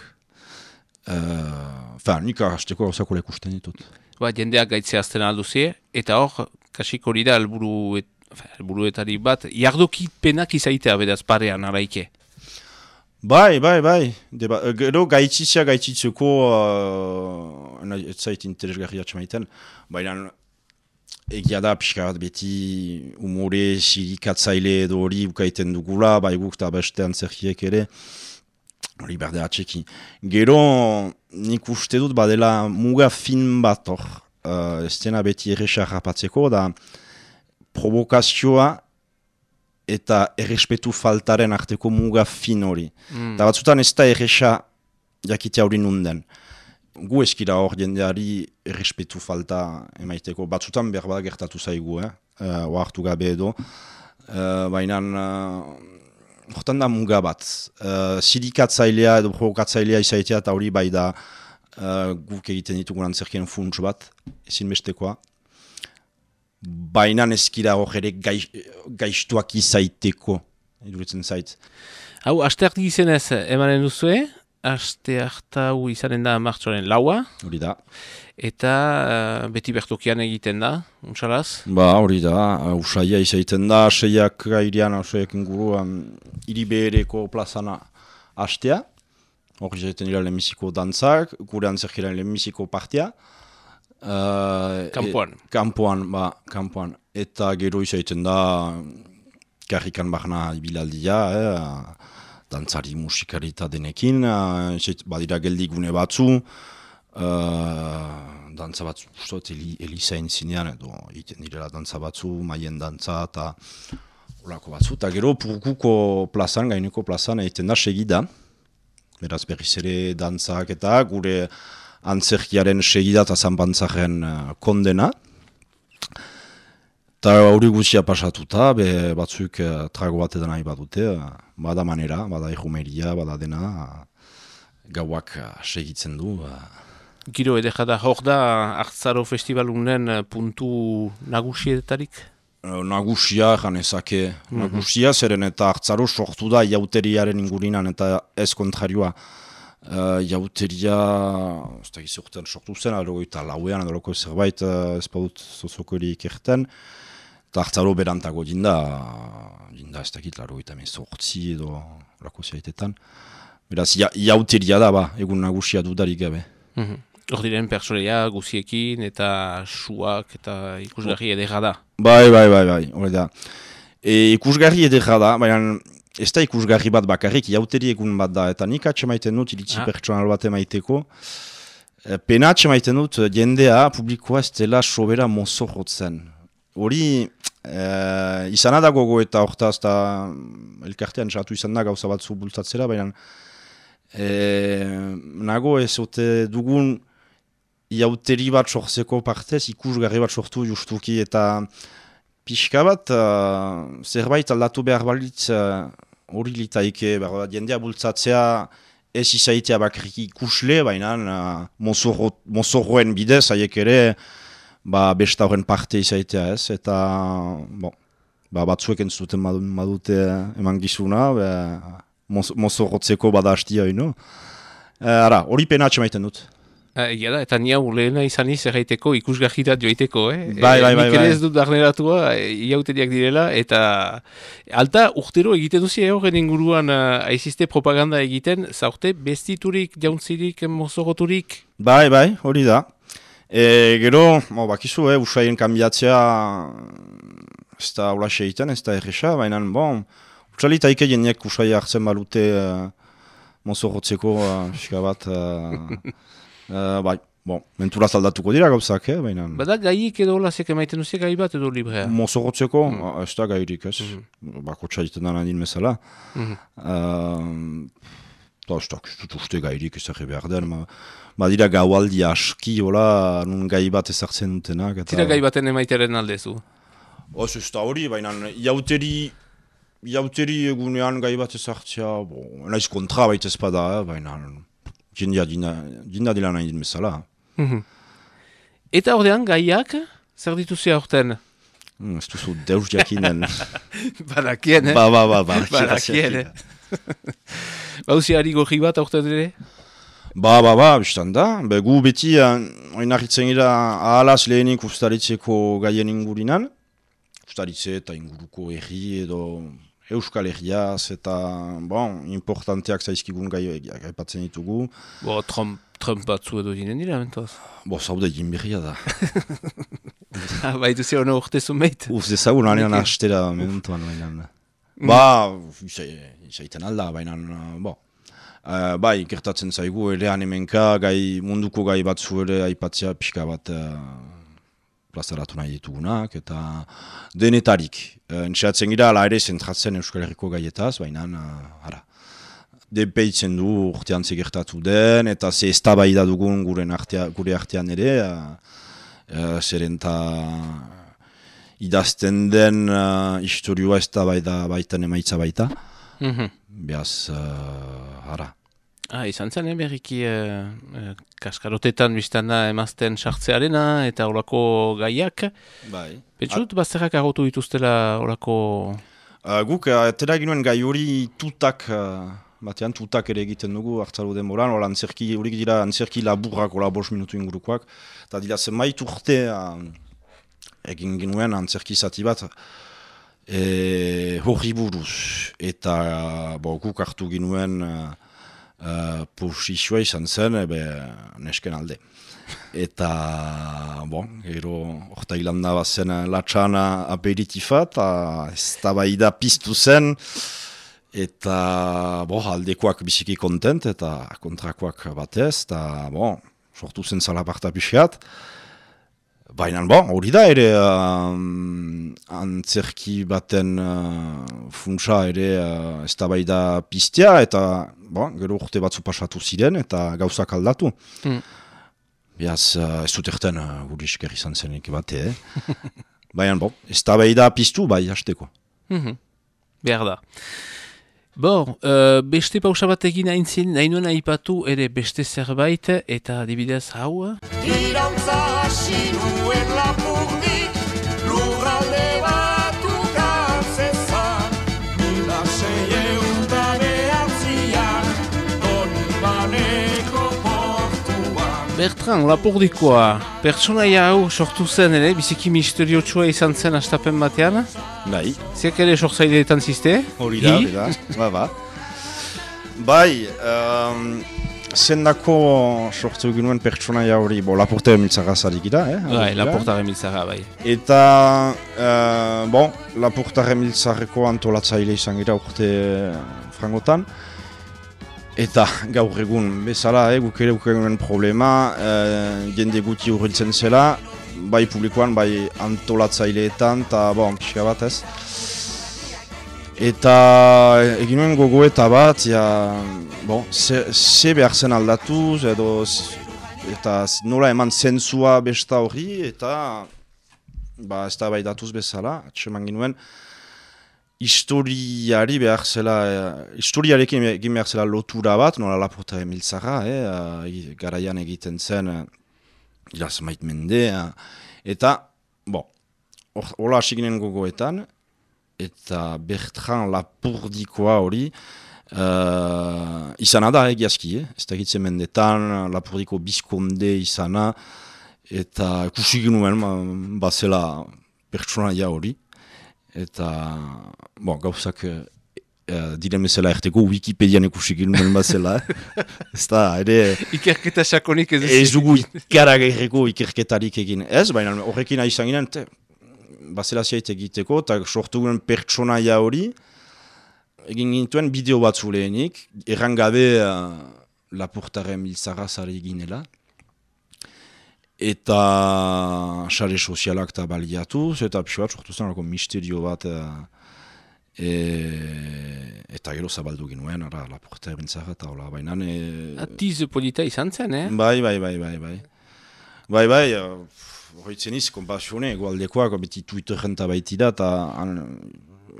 Enfin, nik hasteko gauzako lekusten ditut. Ba, jendeak gaitze azten alduzie, eta hor, kasik hori da helburu et, fe, helburuetari bat, jardokipenak izaitea bedaz parean araike. Bai, bai, bai. Deba, e, gero gaitzizia gaitzitzeko uh, ez zait interesgarria txamaiten, baina egia da pixka bat beti umore sirikatzaile edo hori ukaiten dugula, bai guk eta beste antzerkiek ere, hori berde atxeki. Gero nik uste dut badela muga fin bat hor, uh, ez dena beti erresa rapatzeko, da provokazioa eta errespetu faltaren arteko muga fin hori. Mm. Eta batzutan ez da erresa jakitea hori nunden. Gu eskira hor jendeari errespetu falta emaiteko. Batzutan behar bada gertatu zaigu, eh? Uh, oartu gabe edo. Uh, Baina uh, hortan da muga bat. Uh, Sirikatzailea edo provokatzailea izaitea eta hori bai da uh, guk egiten ditugun antzerkien funts bat, ezinbestekoa. Baina eskira hor ere gai, gaiztuak izaiteko, iduritzen zait. Hau, aste hartik izenez emanen duzue, aste hartau izanen da martxoaren laua, Hori da. eta eh, beti bertokian egiten da, untsalaz. Ba, hori da, uh, usaia izaiten da, seiak gairean, seiak inguruan, iribereko plazana hastea. Hor izaiten dira lehenbiziko dantzak, gure antzerkiren lehenbiziko partia. Uh, Kanpoan. E, kanpoan, ba, kanpoan. Eta gero izaiten da, karrikan barna ibilaldia, eh, dantzari musikari eta denekin, uh, badira geldigune batzu, uh, dantza batzu, ustot, eli, elizain zinean, edo egiten direla dantza batzu, maien dantza eta olako batzu, eta gero purkuko plazan, gaineko plazan egiten da segida, beraz berriz ere dantzak eta gure antzerkiaren segida eta zanbantzaren uh, kondena, Eta hori guztia pasatuta, be batzuk uh, trago bat edan nahi badute, uh, bada manera, bada ejumeria, bada dena, uh, gauak segitzen du. Giro edekada hor da Artzaro Festivalunen eh, puntu nagusietarik? Nagusia, janezake, nagusia zeren eta hartzaro sortu da jauteriaren ingurinan eta ez kontrarioa. Uh, jauteria, ez da gizurten sortu zen, alo eta lauean edoloko zerbait uh, ez badut zozokorik erten. Eta hartzaro berantago dinda, dinda ez dakit laro eta sortzi edo lako zaitetan. Beraz, ja, jauteria da ba, egun nagusia dudarik gabe. Mhm. Hor diren pertsoneia guziekin eta suak eta ikusgarri edera da. Bai, bai, bai, bai, hori da. E, ikusgarri edera da, baina ez da ikusgarri bat bakarrik, jauteri egun bat da, eta nik atxemaiten dut, iritsi Ah. pertsonal bat emaiteko. E, pena atxemaiten dut, jendea, publikoa ez dela sobera mozorrotzen. Hori, e, izan da gogo eta hortaz, eta elkartean sartu izan da gauza batzu bultatzera, baina e, nago ez ote dugun jauteri bat sortzeko partez, ikusgarri bat sortu justuki eta pixka bat, uh, zerbait aldatu behar balitz uh, hori litaike, behar bat, jendea bultzatzea ez izaitea bakarrik ikusle, baina uh, mozorro, mozorroen bidez, haiek ere, ba, besta horren parte izaitea ez, eta bon, ba, batzuek entzuten madu- madute eman gizuna, be, moz, mozorrotzeko bada hastia ino. Uh, ara, hori pena atxemaiten dut. Eh, Egia da, eta ni hau lehena izan iz erraiteko ikusgarritat joiteko, eh? Bai, bai, Eh, bai, Nik ere bai. ez dut darneratua, eh, iauteriak direla, eta alta urtero egiten duzi horren inguruan aiziste propaganda egiten, zaurte bestiturik, jauntzirik, mozoroturik, Bai, bai, hori da. E, gero, mo, bakizu, eh, usaien kanbiatzea ez da hola egiten, ez da erresa, baina, bon, utsali taike jeniek usaia hartzen balute uh, mozorrotzeko uh, pixka bat, uh, uh, bai, bon, menturaz aldatuko dira gauzak, eh, baina... bada gaiik edo lasek emaiten duzi gai bat edo librea. Mozorrotzeko, ah, ez da gairik, ez. Bako txaiten da nadin bezala. Mhm. Uh, Eta ez da, ez dut uste gairik ez erre behar den. Ma, badira gaualdi aski, hola, nun gai bat ezartzen dutenak. Eta... Zira gai baten emaiteren aldezu. Oz, ez da hori, baina iauteri, iauteri egunean gai bat ezartzea, bo, naiz kontra baita ez bada, eh, baina jendia dinda, dinda dila nahi din bezala. Mhm. Eta ordean gaiak, zer dituzia orten? Hmm, ez duzu deus jakinen. Badakien, eh? ba, ba, ba, ba. Badakien, eh? Bauzi ari gorri bat aurten ere? Ba, ba, ba, biztan da. Be, gu beti, uh, oinarritzen gira ahalaz lehenik ustaritzeko gaien ingurinan. Ustaritze eta inguruko erri edo euskal erriaz eta, bon, importanteak zaizkigun gai aipatzen ditugu. Bo, Trump, Trump batzu edo dinen dira, mentoaz. Bo, zaude egin berria da. Ah, bai duzi hona urtezun behit. Uf, dezagun anean Nekin. hastera mementuan, baina. Ba, izai- izaiten alda, baina, bo. Uh, bai, gertatzen zaigu, ere hemenka gai, munduko gai batzu ere aipatzea pixka bat uh, plazaratu nahi ditugunak, eta denetarik. Uh, Entxeatzen gira, ala ere zentratzen Euskal Herriko gaietaz, baina, uh, ara. Depeitzen du urtean ze gertatu den, eta ze eztabaida dugun guren artea, gure artean ere, uh, uh, zeren ta idazten den uh, historioa eztabaida baitan emaitza baita. Mhm. Beaz, uh, ara. Ah, izan zen, eh, berriki eh, eh, kaskarotetan biztan da emazten sartzearena eta horako gaiak. Bai. Pentsut, bazterrak agotu dituztela horako... Uh, guk, uh, atera ginuen gai hori tutak, uh, batean tutak ere egiten dugu hartzalo denboran, hola antzerki, horik dira antzerki laburrak, hola bos minutu ingurukoak, eta dira zenbait urte uh, egin ginuen antzerki zati bat, e, horri buruz, eta guk hartu ginuen uh, uh, posizioa izan zen, ebe, nesken alde. Eta, bon, gero, orta hilanda bazen eh, latxana aperitifa, eta ez da piztu zen, eta, bo, aldekoak biziki kontent, eta kontrakoak batez, eta, bon, sortu zen zalaparta pixkat. Baina, bon, hori da ere, um, antzerki baten uh, funtsa ere uh, ez da piztea, eta, bon, gero urte batzu pasatu ziren, eta gauzak aldatu. Hmm. Beaz, uh, ez dut erten uh, guri esker izan zenik bate, eh? Baina, bon, ez da piztu, bai, hasteko. Mhm. Behar da. Bo, uh, beste pausa bat egin aintzin, nahi nuen aipatu ere beste zerbait, eta adibidez hau... Irautza hasi nuen Bertran, lapurdikoa, pertsonaia hau sortu zen ere, biziki misteriotsua izan zen astapen batean. Bai, Ziak ere sortzaileetan ziste? hori da, Hi? hori da, ba, ba. Bai, um, zendako sortu ginuen pertsonaia hori, bo, lapurte emiltzagaz gira, eh? Bai, Hori da. laportaren miltzara, bai. Eta, uh, bon, lapurtare miltzarreko antolatzaile izan gira urte eh, frangotan. Eta gaur egun bezala, eh, guk ere guk problema, eh, jende guti urriltzen zela, bai publikoan, bai antolatzaileetan, eta bon, pixka bat ez. Eta egin nuen gogoeta bat, ja, bon, ze, ze behar zen aldatuz, edo, eta nola eman zentzua besta horri, eta ba, ez da bai datuz bezala, atseman ginuen, historiari behar zela, eh, historiarekin egin behar zela lotura bat, nola laporta emiltzara, eh, eh, garaian egiten zen, eh, iraz mait mende, eh, eta, bo, hola hasi ginen gogoetan, eta Bertran Lapurdikoa hori, uh, izana da egiazki, eh? ez da egitzen mendetan, Lapurdiko bizkonde izana, eta ikusi ginuen, ba, bazela pertsonaia hori, eta, bon, gauzak uh, diren bezala erteko Wikipedian ikusi ginuen bazela, eh? ez da, ere... Ikerketa sakonik ez Ez dugu ikaragerreko ikerketarik egin. Ez, baina horrekin nahi izan ginen, te, bazela ziait egiteko, eta sortu guen pertsonaia hori, egin gintuen bideo batzu lehenik, errangabe uh, lapurtaren miltzara zare eginela. Eta sare sozialak eta baliatuz, eta pixo bat sortu zen horako misterio bat, uh, e, eta gero zabaldu ginuen, ara, lapurta erbintzara, eta hola, baina... E... Atiz polita izan zen, eh? Bai, bai, bai, bai, bai. Bai, bai, uh, horitzen iz, kompasione, egualdekoak, beti Twitter jenta baitira, eta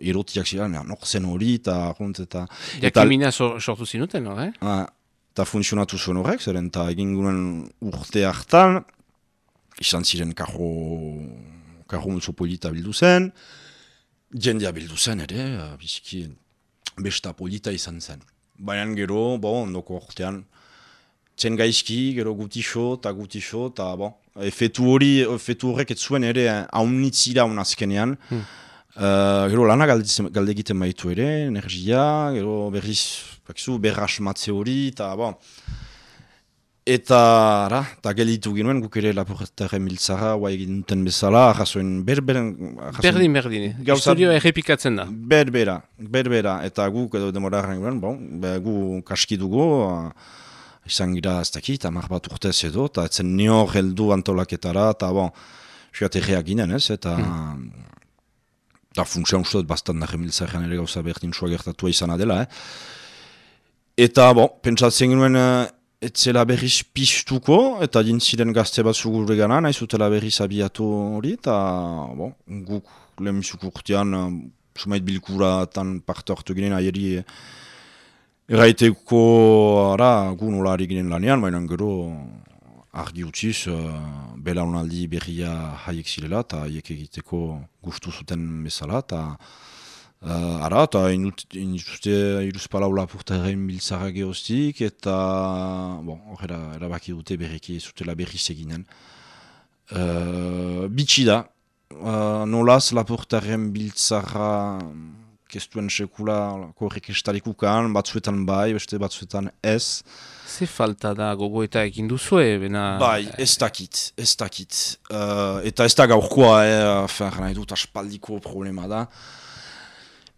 erotiak ziren, nor zen hori, eta junt, eta... Jakimina so, sortu zinuten, no, eh? Ah, eta funtzionatu zuen horrek, zeren, eta egin guen urte hartan, izan ziren karro, karro multzo polita bildu zen, jendea bildu zen ere, biziki besta polita izan zen. Baina gero, bo, ondoko urtean, zen gaizki, gero gutixo, eta gutixo, eta bo, efetu hori, efetu horrek ez zuen ere, eh, haunitzira hon azkenean, Uh, gero lana galdetzen- galdegiten baitu ere, energia, gero berriz, bakizu, berrasmatze hori, eta bon. Eta, ara, eta gelditu ginuen, guk ere laporretaren biltzara, guai egin duten bezala, arrazoen berberen... arrazoen- Berdin, berdin. Gauza- Historio errepikatzen da. Berbera, berbera, eta guk edo demoraren guen, bon, be, gu kaski dugu, uh, izan gira ez dakit, amar bat urtez edo, eta etzen nior heldu antolaketara, eta bon, fiat erreak ginen ez, eta... Eta funtsian uste dut bastan da remiltzaren ere gauza berdin sua gertatua izan adela, eh? Eta, bon, pentsatzen genuen, uh, etzela berriz piztuko, eta dintziren gazte bat zugure gana, nahi zutela berriz abiatu hori, eta, bon, guk lehenbizuk urtean, uh, sumait bilkuratan parte hartu ginen aieri eh, erraiteko, ara, gu nola ari ginen lanean, baina gero argi utziz, uh, belaunaldi berria haiek zirela, eta haiek egiteko gustu zuten bezala, eta uh, ara, eta inituzte iruzpalau lapurtaren biltzara gehoztik, eta, bon, horrela, erabaki dute berriki ez zutela berriz eginen. Uh, bitxi da, uh, nolaz lapurtaren biltzara kestuen sekula korrik estalikukan, batzuetan bai, beste batzuetan ez. Ze falta da gogo eta egin duzue, bena... Bai, ez dakit, ez dakit. Uh, eta ez da gaurkoa, eh, fin, nahi dut aspaldiko problema da.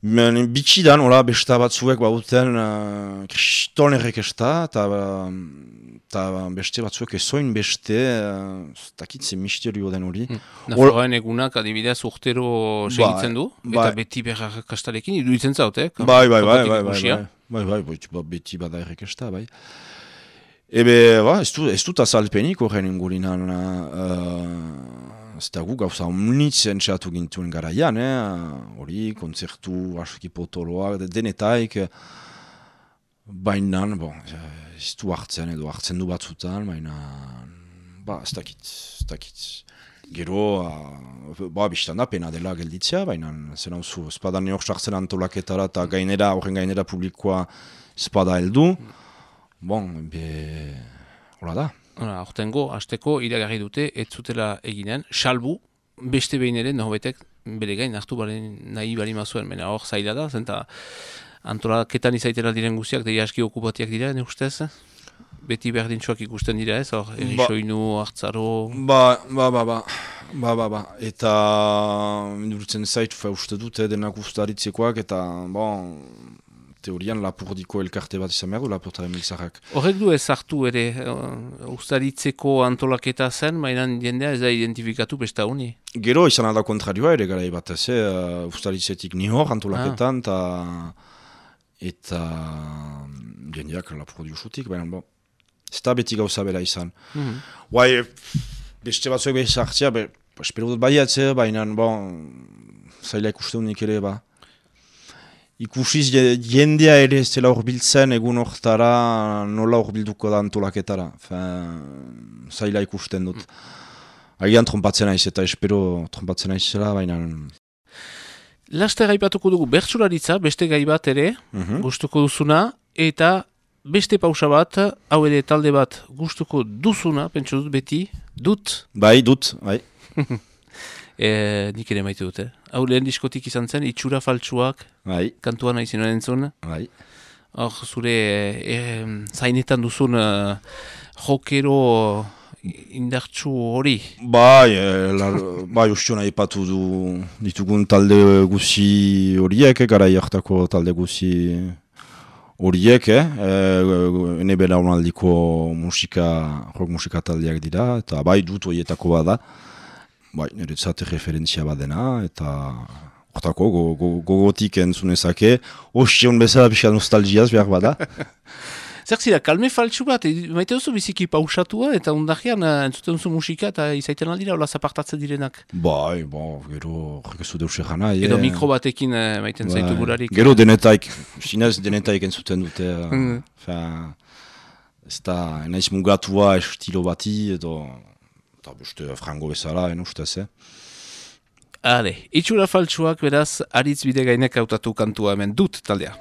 Men bitxi da, nola, besta batzuek bauten uh, kriston errekesta, eta eta beste batzuek ezoin beste, uh, ez dakit ze misterio den hori. Nafarroen egunak adibidez urtero segitzen du, bai. eta beti berra kastarekin, iruditzen zaut, eh? Bai, bai, bai, bai, bai, bai, bai, bai, bai, beti bada errekesta, bai. Ebe, ba, ez, du, ez dut azalpenik horren ingurinan, uh, ez da gu gauza omnitz entxeatu gintuen garaian, eh, hori, kontzertu, aski potoloak, de- denetaik, eh, baina, bon, eh, ez du hartzen edo hartzen du batzutan, baina, ba, ez dakit, ez dakit. Gero, ba, biztan pena dela gelditzea, baina, zen hau zu, espada neok sartzen antolaketara eta gainera, horren gainera publikoa espada heldu, bon, be, hola da. Hortengo, asteko iragarri dute, ez zutela eginen, salbu, beste behin ere, nohobetek, bere gain hartu balen nahi bali mazuen, mena hor zaila da, zenta antolaketan izaitera diren guztiak, deia aski okupatiak dira, ne ustez? Beti berdintxoak ikusten dira ez, hor, erisoinu, hartzaro... Ba, ba, ba, ba, ba, ba, ba. Eta, durutzen zait, fa, uste dut, eh, denak ustaritzekoak, eta, bon, teorian lapurdiko elkarte bat izan behar du, lapurtaren milzarrak. Horrek du ez hartu ere, uh, ustaritzeko antolaketa zen, baina jendea ez da identifikatu besta honi. Gero izan da kontrarioa ere gara batez, eh, uh, ustaritzetik ni hor antolaketan, eta eta jendeak lapurdi usutik, baina, bon, ez da beti gauza bera izan. Guai, beste batzuek behiz hartzea, be, espero dut baiatzea, baina, bon, zaila ikuste unik ere, ba. Ikusiz je- jendea ere ez dela horbiltzen egun hortara nola horbilduko da antolaketara. Zaila ikusten dut. Agian trompatzen naiz eta espero trompatzen naizela, baina... Laster aipatuko dugu bertsularitza, beste gai bat ere, Mhm. gustuko duzuna, eta beste pausa bat, hau ere talde bat gustuko duzuna, pentsu dut beti, dut, Bai, dut, bai. e, nik ere maite dute. Hau lehen diskotik izan zen, itxura faltsuak, Bai, kantua nahi zinuen entzun, bai. hor zure e, zainetan duzun e, jokero indartsu hori. Bai, e, la, bai, ustion aipatu du ditugun talde guzi horiek, garai hartako talde guzi horiek, eh? E, ene belaunaldiko musika, rock musika taldeak dira, eta bai dut horietako bada. Bai, niretzat referentzia badena, eta hortako go, go, gogotik entzunezake, ostion bezala pixka nostalgiaz behar bada. Zer zira, kalme faltsu bat, e, maite duzu biziki pausatua, eta undajean uh, entzuten duzu musika, eta izaiten aldira, hola zapartatzen direnak. bai, bon, gero, horrek ez du deus egana. Edo mikro batekin uh, maiten zaitu gurarik. Gero denetaik, sinez denetaik entzuten dute. uh, Mm. Fa, ez da, naiz mugatua estilo bati, edo, eta beste frango bezala, en ustez, eh? Ale, itxura faltsuak beraz, aritz bide gainek hautatu kantua hemen dut taldea.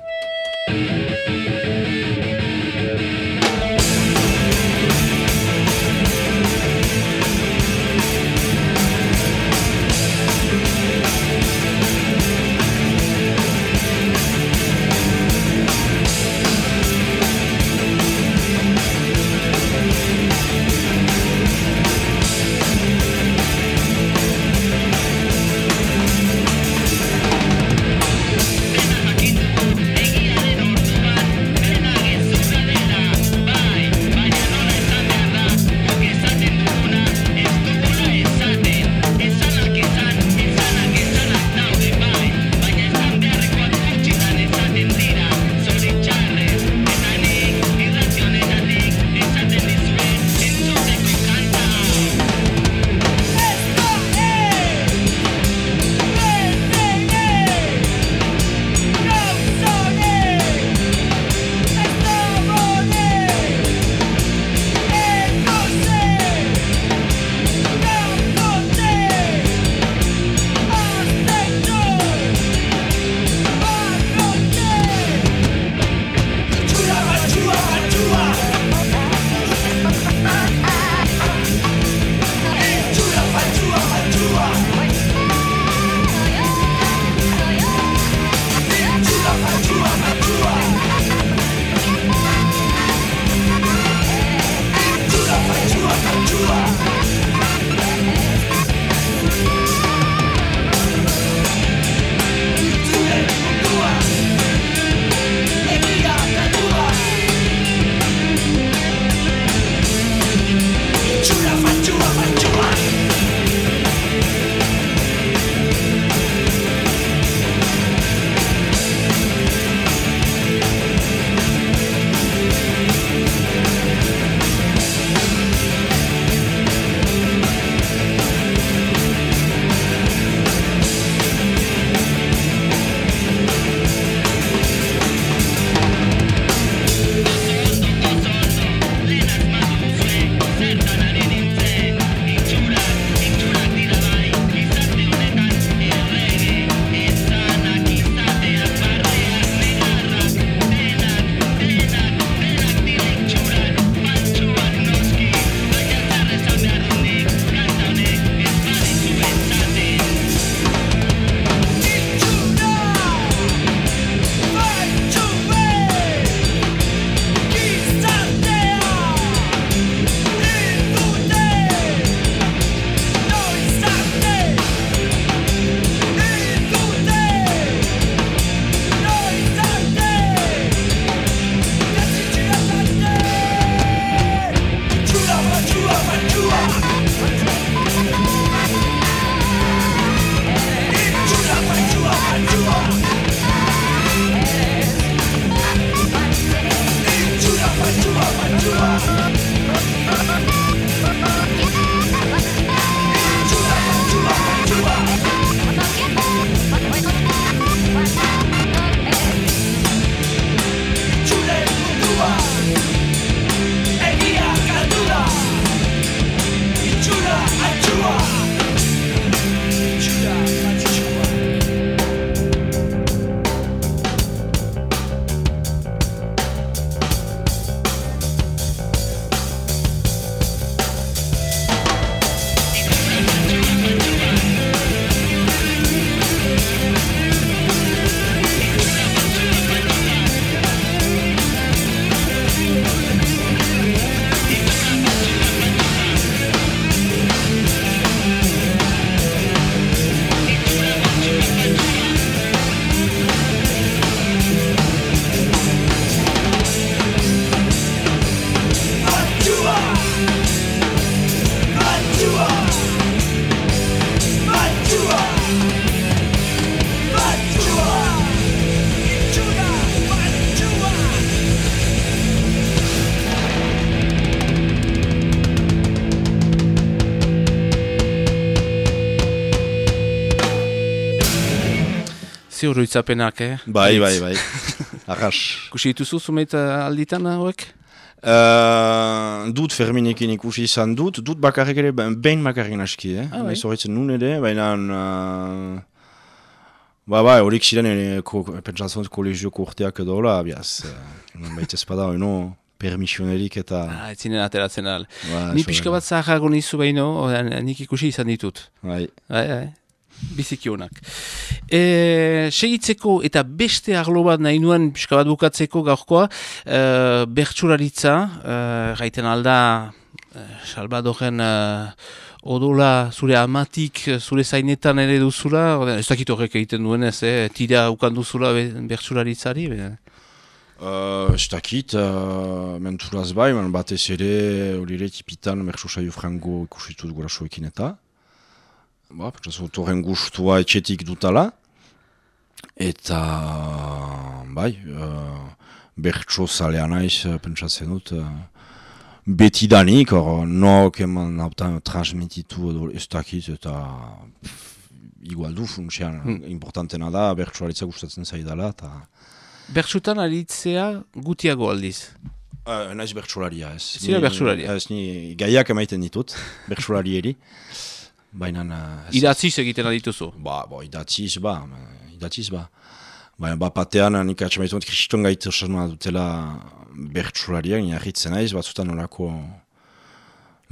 Oroitzapenak, eh? Bai, bai, bai. Arras. Kusi dituzu zumeit eh, alditan hauek? Uh, dut Ferminekin ikusi izan dut, dut bakarrik ere, behin bakarrik naski, eh? Ah, bai. Naiz horretzen nun ere, baina... Uh, ba, ba, horik ziren, ere, ko, pentsatzen dut kolegioko urteak edo hola, biaz, uh, non baita espada, eno, permisionerik eta... Ah, ez zinen ateratzen al. Ba, Ni pixka bat zaharrago nizu behin, nik ikusi izan ditut. Bai. Bai, bai. Biziki honak. E, segitzeko eta beste arlo bat nahi nuen pixka bat bukatzeko gaurkoa, e, bertsuraritza, e, gaiten alda, e, Salvadoren e, odola zure amatik, e, zure zainetan ere duzula, ez dakit horrek egiten duen ez, eh? tira ukan duzula be, bertsuraritzari. Be. Uh, ez dakit, uh, menturaz bai, man batez ere hori ere tipitan merxo saio frango ikusitut gurasoekin eta. Ba, pentsatzen dut horren gustua etxetik dutala. Eta, bai, uh, bertso zalea naiz, uh, pentsatzen dut, uh, beti danik, hor, nok eman hautan transmititu edo ez dakit, eta pff, igual du funtsian, Hmm. importantena da, bertsoaritza gustatzen zaidala, eta... Bertsutan aritzea gutiago aldiz. Uh, naiz bertsolaria, ez. Zira bertsolaria. Ez, ni gaiak emaiten ditut, bertsolarieri. Baina... Uh, ez- Idatziz egiten adituzu. Ba, bo, idatziz ba, eh, idatziz ba. Baina, ba, batean, nik atxamaitu kriston gaita osasuna dutela bertsolariak, ni ahitzen naiz, batzutan olako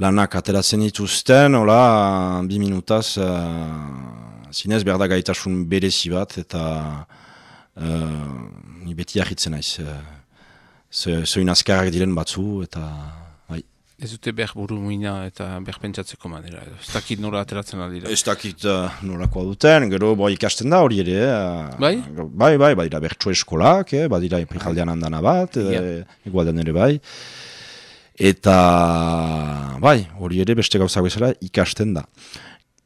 lanak ateratzen dituzten, hola, bi minutaz, uh, zinez behar gaitasun berezi bat, eta uh, ni beti ahitzen naiz. Uh, ze- Zoin azkarrak diren batzu, eta. Ez dute behar buru muina eta behar pentsatzeko manera. Ez dakit nola ateratzen aldira. Ez dakit uh, nolakoa duten, gero bo, ikasten da hori ere. eh, Bai? Bai, bai, badira bertso eskolak, eh, badira iprijaldean handana bat, Ja. eh, egualdean ere bai. Eta, bai, hori ere beste gauzak bezala ikasten da.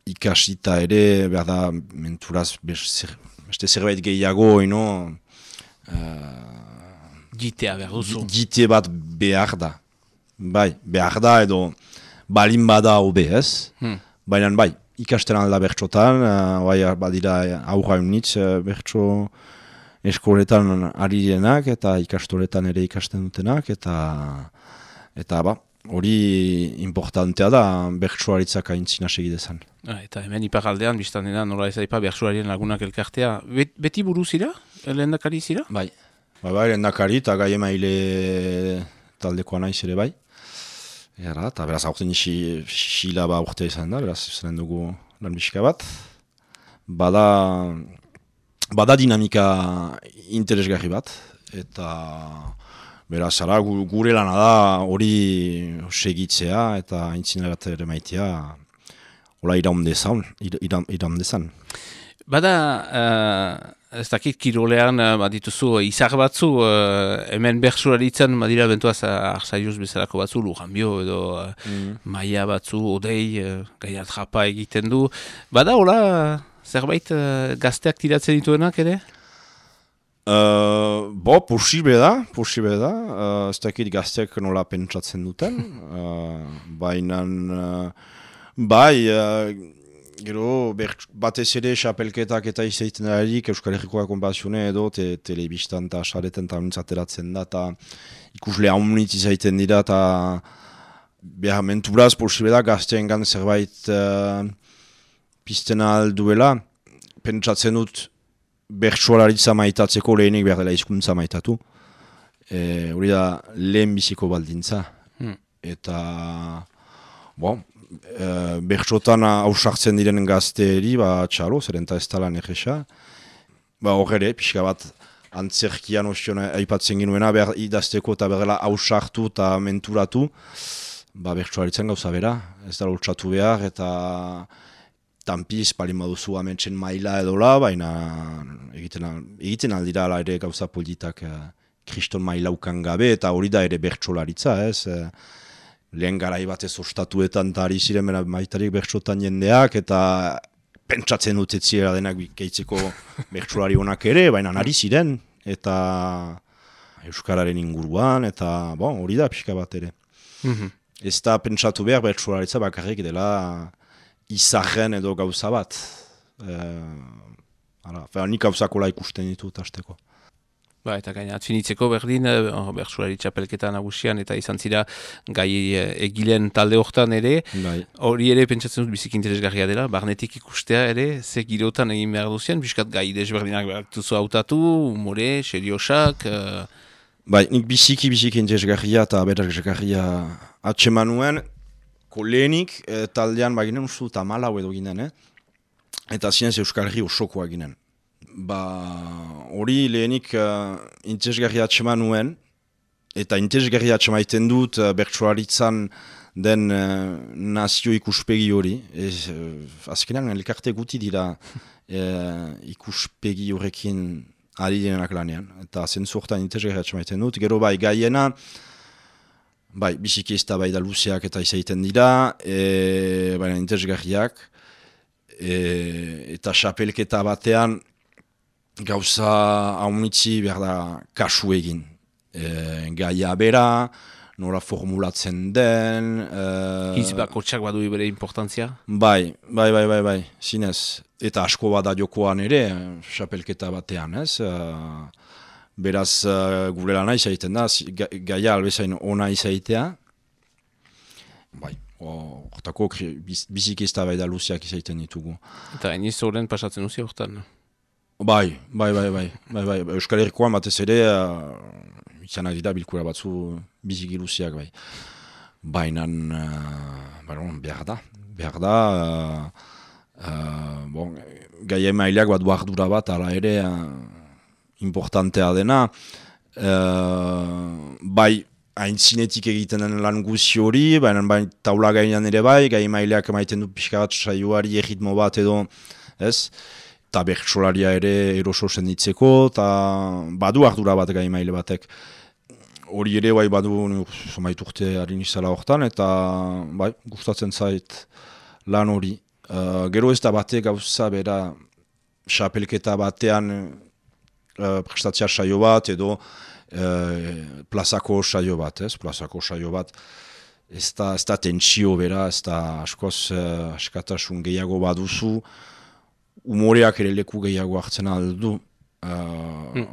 Ikasita ere, behar da, menturaz, beste zerbait gehiago, ino, Gitea behar duzu. gite bat behar da. Bai, behar da edo balin bada hobe ez. Hmm. Baina bai, ikasten alda bertxotan, uh, bai, badira aurra unitz uh, bertxo eskoletan ari direnak eta ikastoletan ere ikasten dutenak eta eta ba, hori importantea da bertsoaritzak aintzina segidezan. Ah, eta hemen iparaldean, biztan dena, nola ez aipa bertsularien lagunak elkartea. Bet, beti buru zira? Lehen dakari zira? Bai. Bai, bai, lehendakari eta gai emaile taldekoa naiz ere bai. Era, eta beraz aurten isi, xila ba urte izan da, beraz zeren dugu lan bat. Bada, bada dinamika interesgarri bat, eta beraz ara gu- gure lana da hori segitzea eta aintzina bat ere maitea hola iraun dezan, ira- iraun, iraun dezan. Bada, uh, ez dakit kirolean uh, badituzu izar batzu, uh, hemen bertsularitzen badira bentuaz arsaiuz bezalako batzu, lujanbio edo uh, maia batzu, odei, uh, gaiat japa egiten du. Bada, hola, zerbait uh, gazteak tiratzen dituenak ere? Uh, bo, posible da, posible da. Uh, ez dakit gazteak nola pentsatzen duten. Uh, Baina, uh, bai, uh, gero, ber- batez ere xapelketak eta izaiten darik Euskal Herrikoa konpazione edo te, telebistan eta sareten eta ateratzen da eta ikusle haunitz izaiten dira eta behar menturaz posible da gazteen gan zerbait uh, pizten alduela. Pentsatzen dut bertsualaritza maitatzeko lehenik behar dela hizkuntza maitatu. E, hori da lehen biziko baldintza. Hmm. Eta, bon, e, bertsotan hausartzen diren gazteeri, ba, txalo, zeren eta ez tala negesa. Ba, hor ere, pixka bat, antzerkian ostiona aipatzen ginuena, behar idazteko eta behar hausartu eta menturatu, ba, bertsualaritzen gauza bera, ez da lotxatu behar, eta tanpiz palin baduzu amentsen maila edola, baina egiten, egiten aldira ala ere gauza politak eh, kriston mailaukan gabe, eta hori da ere bertsolaritza, ez? eh, lehen garai batez ostatuetan eta ari ziren bera maitarik bertsotan jendeak, eta pentsatzen dut ez zirela denak gehitzeko bertsolari onak ere, baina ari ziren, eta Euskararen inguruan, eta bon, hori da pixka bat ere. Mhm. Ez da pentsatu behar bertsolaritza bakarrik dela izarren edo gauza bat. Eh, Ara, Fera, nik hauzakola ikusten ditut hasteko. Ba, eta gaina atfinitzeko berdin, eh, oh, bertsulari txapelketa nagusian, eta izan zira gai eh, egilen talde hortan ere, Bai. hori ere pentsatzen dut bizik interesgarria dela, barnetik ikustea ere, ze girotan egin behar duzien, biskat gai desberdinak behar duzu hautatu, humore, seriosak, uh, Bai, nik biziki biziki interesgarria eta berazgarria atseman nuen, ko lehenik eh, taldean ba ginen uste dut amalau edo ginen, eh? eta zinez Euskal Herri osokoa ginen. Ba, hori lehenik uh, interesgarria atseman nuen, eta interesgarria atsemaiten dut uh, bertsoaritzan den uh, nazio ikuspegi hori. Ez, uh, azkenean, elkarte guti dira uh, ikuspegi horrekin ari direnak lanean. Eta zentzu horretan interesgarria atsemaiten dut. Gero bai, gaiena, bai, biziki ez da bai da luzeak eta izaiten dira, e, baina interesgarriak, e, eta xapelketa batean gauza haunitzi behar da kasu egin. E, gaia bera, nora formulatzen den... E, hitz bakotxak badu bere importantzia. Bai, bai, bai, bai, bai, zinez. Eta asko bada jokoan ere, xapelketa batean, ez? Eh, beraz, uh, gure lana izaiten da, gaia albezain ona izaitea. Bai, hortako biziki ez da bai da luziak izaiten ditugu. Eta eniz horren pasatzen duzi hortan. Bai, bai, bai, bai, bai, bai, Euskal Herrikoan batez ere, uh, izanak dira bilkura batzu biziki luziak, bai. Baina, uh, bon, behar da, behar da, uh, uh, bon, gai emaileak bat du ardura bat, ala ere, uh, importantea dena, uh, bai, haintzinetik egiten den lan guzi hori, baina bai, taula gainean ere bai, gai emaileak emaiten du pixka bat saioari erritmo bat edo, ez? Eta bertsolaria ere eroso senditzeko, eta badu ardura bat gai maile batek. Hori ere bai badu somait urte harin izala hortan, eta bai, gustatzen zait lan hori. Uh, gero ez da bate gauza bera xapelketa batean uh, prestatzea saio bat edo uh, plazako saio bat, ez? Plazako saio bat ez da, ez da tentsio bera, ez da askoz uh, askatasun gehiago baduzu, umoreak ere leku gehiago hartzen aldu. Uh,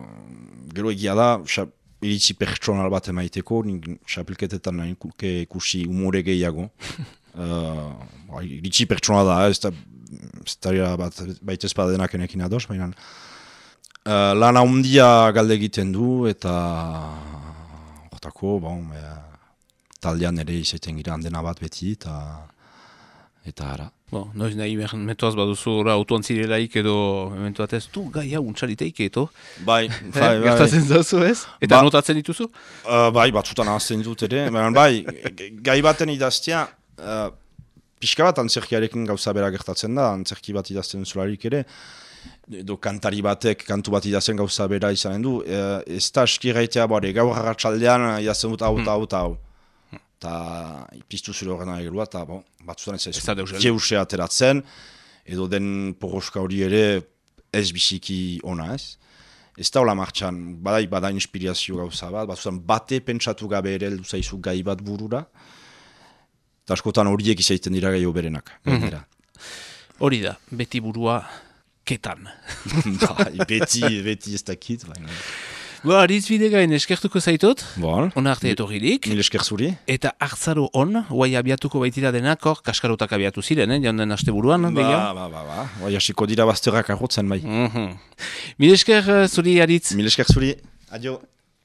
Gero egia da, xa, iritzi pertsonal bat emaiteko, nik xapelketetan nahi ikusi umore gehiago. uh, ba, iritzi pertsonal da, ez da, ez bat, baita espadenak enekin ados, baina uh, lan handia galde egiten du, eta hortako, bon, e, taldean ere izaiten gira handena bat beti, eta eta ara. Bo, noiz nahi metuaz baduzu ora autoan zirelaik edo ementu batez, tu gai hau untxariteik eto. Bai, Eh, Gertatzen zauzu ez? Eta Ba- notatzen dituzu? Uh, bai, batzutan ahazten dut ere, baina bai, gai baten idaztea, uh, pixka bat antzerkiarekin gauza bera gertatzen da, antzerki bat idazten zularik ere, edo kantari batek kantu bat idazten gauza bera izanen du, uh, ez da eskiraitea, bore, gaur harratxaldean idazten dut hau eta hau eta hau. Eta piztu zure horrena egelua, eta bon, batzutan ez Ez jeuse ateratzen, edo den poroska hori ere ez biziki ona ez. Ez da hola martxan, badai bada inspirazio gauza bat, batzutan bate pentsatu gabe ere heldu zaizu gai bat burura, eta askotan horiek izaiten dira gai oberenak. gainera. Hori da, beti burua ketan. bai, beti, beti ez dakit, baina. Ba, aritz bide gain eskertuko zaitut, Bon, ona arte etorririk, mil esker zuri. eta hartzaro on, guai abiatuko baitira denak, hor, kaskarotak abiatu ziren, eh, jaunden aste buruan, Ba, ba, ba, ba, bai, hasiko dira bazterrak arrotzen bai. Mhm. Mil esker eh, zuri aritz, Mil esker zuri, adio.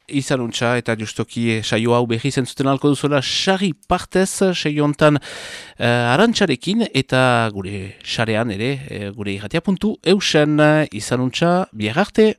izan untxa eta justoki eh, saio hau berri zentzuten alko duzuela xarri partez seiontan uh, arantxarekin eta gure xarean ere, eh, gure irratia puntu eusen izan untxa, biar arte!